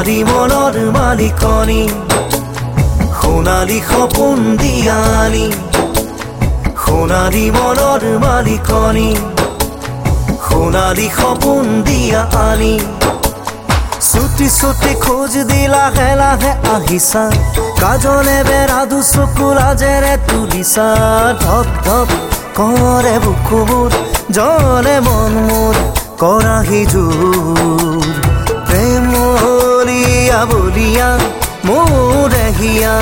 মালিকনী সোণালী সপোন দিয়ানি সোণালী মনৰ মালিকনী সোণালী সপোন দিয়া আনি চুটি চুটি খোজ দি লাহে লাহে আহিছা কাজলে বেৰা দুচকু লাজেৰে তুলিছা ধপ ধপ কৰে বুকু মোৰ জলে মন মোৰ কৰাহি জোৰ বলিয়া মোৰ হিয়া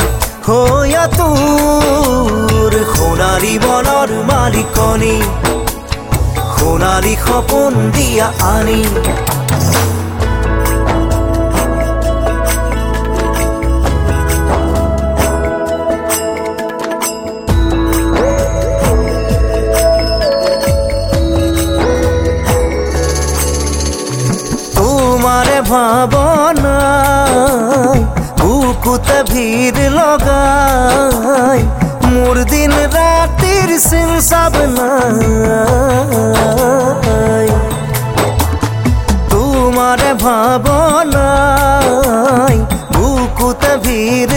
হৈয়া তোৰ সোণালী মনৰ মালিকনী সোণালী সপোন দিয়া আনি ভাবনাই বুকুতে ভিড় লগাই মোর দিন রাতির সিন সব নাই। তোমার ভাবনাই বুকুতে ভিড়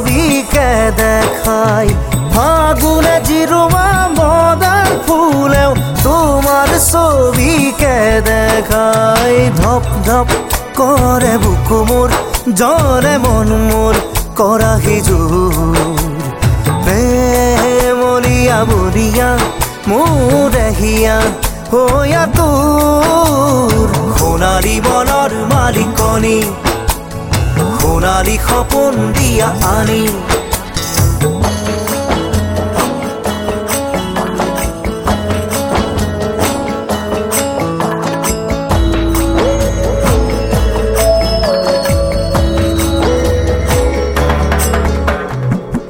ছবিকে দেখাই। ফাগুনে জিরুমা মদা ফুলেও তোমার ছবিকে দেখাই। ধপ ধপ করে বুকু মোর জরে মন মোর করা হিজুর প্রেমলিয়া বলিয়া মোর হিয়া হইয়া তোর। সোণালী মনৰ মালিকনী সোণালী সপোন দিয়া আনি।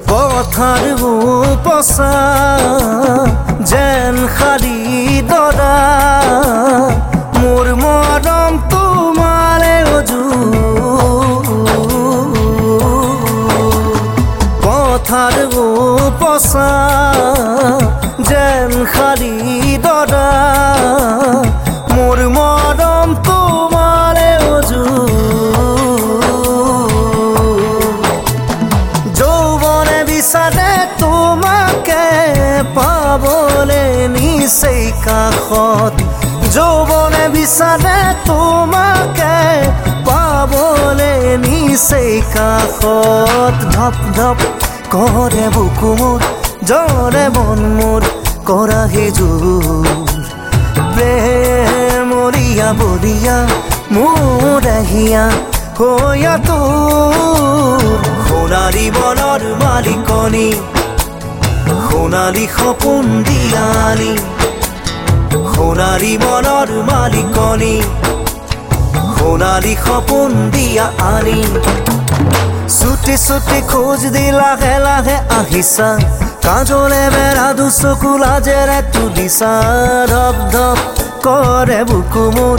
পথাৰ পচা যেন খালি দৰা পথাৰ পচা যেন খালি দৰা মোৰ মৰম তোমাৰে অজু। যৌবনে বিচাৰে তোমাকে পাবলে নিচেই কাষত। যৌবনে বিচাৰে তোমাকে পাবলে নিচেই কাষত। ধপ ধপ। কৰে বুকু মোৰ জৰে মন মোৰ কৰা সিজোৰ প্ৰেমৰিয়া বলিয়া মোৰ আহিয়া হৈয়া তোৰ। সোণালী মনৰ মালিকনী সোণালী সপোন দিয়ানি সোণালী মনৰ মালিকনী সোণালী সপোন দিয়া আনি চুটি চুটি খোজ দি লাহে লাহে আহিছা কাজলে বেৰা দুচকু লাজেৰে তুলিছা ধপ ধপ কৰে বুকু মোৰ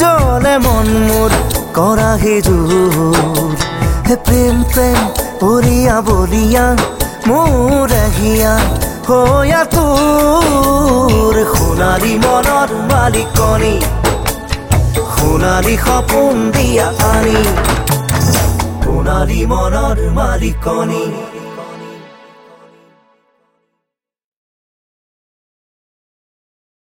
জলে মন মোৰ কৰা সিজোৰ হে প্ৰেম প্ৰেম উৰিয়া বলিয়া মোৰ আহিয়া হৈয়া তোৰ সোণালী মনৰ মালিকনী সোণালী সপোন দিয়া আনি সোণালী মনৰ মালিকনী